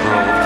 throat